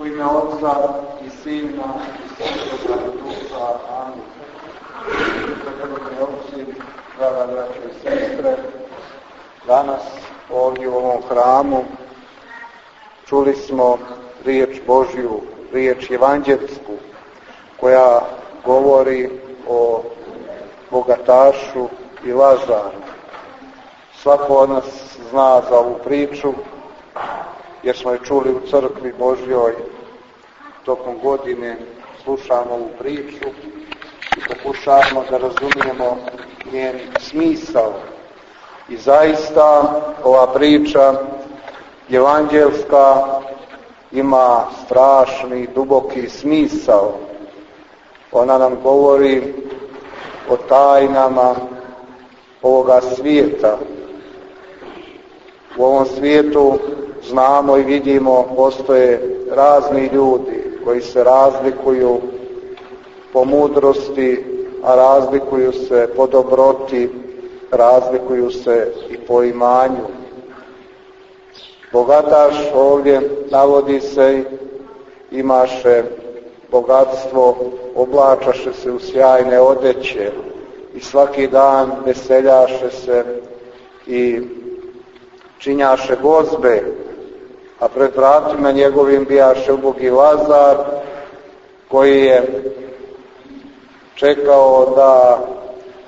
U ime Otca i Sina i Svetoga Duha. Amin. Dragi oci, draga braće i sestre, danas ovdje u ovom hramu čuli smo riječ Božju, riječ evanđelsku, koja govori o bogatašu i Lazaru. Svako od nas zna za ovu priču, jer smo je čuli u crkvi Božjoj tokom godine, slušamo ovu priču i pokušavamo da razumijemo njen smisao. I zaista ova priča evanđelska ima strašni, duboki smisao. Ona nam govori o tajnama ovoga svijeta. U ovom svijetu znamo i vidimo postoje razni ljudi koji se razlikuju po mudrosti, a razlikuju se po dobroti, razlikuju se i po imanju. Bogataš ovdje navodi se imaše bogatstvo, oblačaše se u sjajne odeće i svaki dan veseljaše se i činjaše gozbe, a pred vratima njegovim bijaše ubogi Lazar, koji je čekao da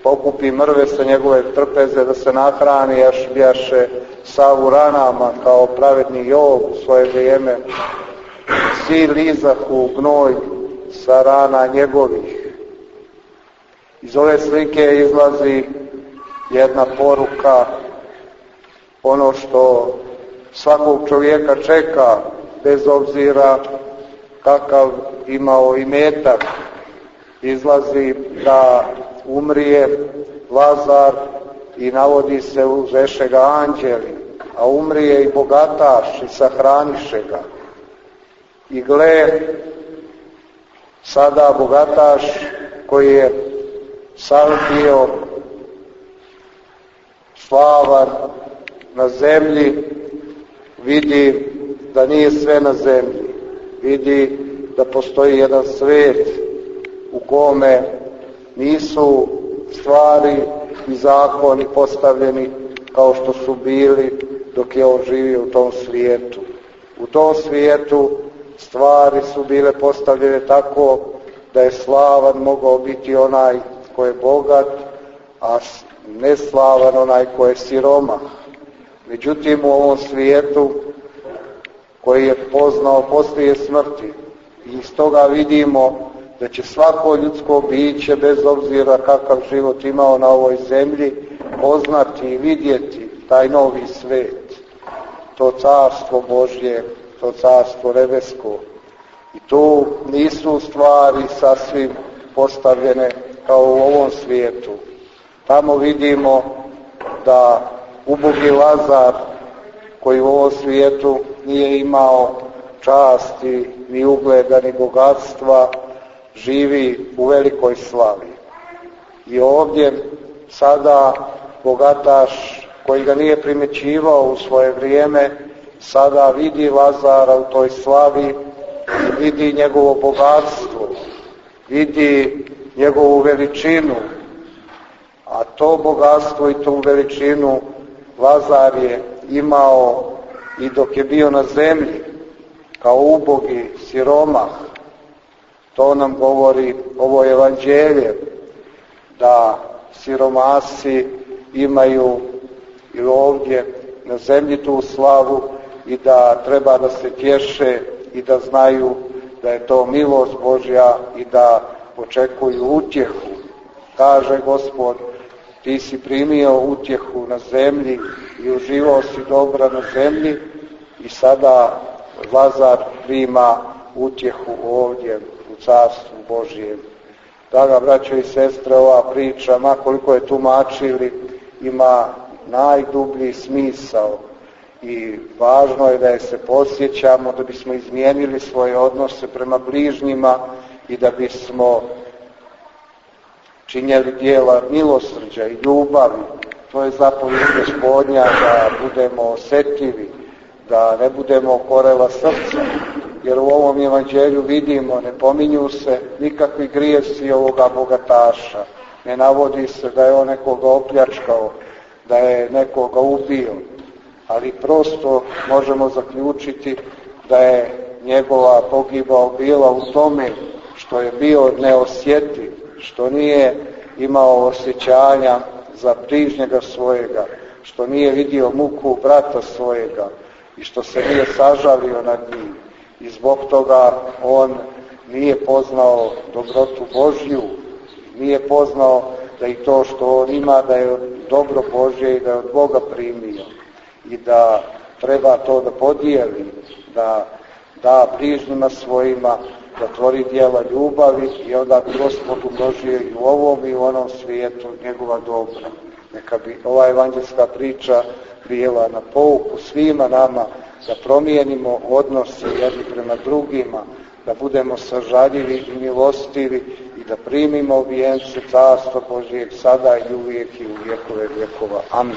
pokupi mrve sa njegove trpeze, da se nahrani, jaš bijaše sav u ranama kao pravedni Jov u svoje vrijeme. Svi lizahu gnoj sa rana njegovih. Iz ove slike izlazi jedna poruka, ono što svakog čovjeka čeka, bez obzira kakav imao i metak, izlazi da umrije Lazar i navodi se uzeše ga anđeli, a umrije i bogataš i sahraniše ga. I gle, sada bogataš koji je sam bio slavan na zemlji, vidi da nije sve na zemlji, vidi da postoji jedan svet u kome nisu stvari i zakoni postavljeni kao što su bili dok je on živio u tom svijetu. U tom svijetu stvari su bile postavljene tako da je slavan mogao biti onaj ko je bogat, a neslavan onaj ko je siromah. Međutim, u ovom svijetu koji je poznao poslije smrti, i iz toga vidimo da će svako ljudsko biće, bez obzira kakav život imao na ovoj zemlji, poznati i vidjeti taj novi svet, to carstvo Božje, to carstvo nebesko. I tu nisu stvari sasvim postavljene kao u ovom svijetu. Tamo vidimo da ubogi Lazar, koji u ovom svijetu nije imao časti, ni ugleda, ni bogatstva, živi u velikoj slavi. I ovdje sada bogataš koji ga nije primećivao u svoje vrijeme, sada vidi Lazara u toj slavi vidi njegovo bogatstvo, vidi njegovu veličinu, a to bogatstvo i tu veličinu Lazar je imao i dok je bio na zemlji, kao ubogi siromah, to nam govori ovo evanđelje, da siromasi imaju i ovdje na zemlji tu slavu i da treba da se tješe i da znaju da je to milost Božja i da očekuju utjehu. Kaže Gospod, ti si primio utjehu na zemlji i uživao si dobra na zemlji i sada Lazar prima utjehu ovdje u carstvu Božijem. Draga braćo i sestre, ova priča, makoliko je tumačili, ima najdublji smisao i važno je da je se posjećamo, da bismo izmijenili svoje odnose prema bližnjima i da bismo činjeli dijela milosrđa i ljubavi. To je zapovjed gospodnja da budemo osetivi, da ne budemo korela srca, jer u ovom evanđelju vidimo, ne pominju se nikakvi grijesi ovoga bogataša, ne navodi se da je on nekoga opljačkao, da je nekoga ubio, ali prosto možemo zaključiti da je njegova pogibao bila u tome što je bio neosjetiv, što nije imao osjećanja za bližnjega svojega, što nije vidio muku brata svojega i što se nije sažalio nad njim. I zbog toga on nije poznao dobrotu Božju, nije poznao da i to što on ima da je dobro Božje i da je od Boga primio i da treba to da podijeli, da da bližnjima svojima, da tvori dijela ljubavi i onda Gospod umnožio i u ovom i u onom svijetu njegova dobra. Neka bi ova evanđelska priča bila na pouku svima nama da promijenimo odnose jedni prema drugima, da budemo sažaljivi i milostivi i da primimo vijence Carstva Božijeg sada i uvijek i u vjekove vjekova. Amin.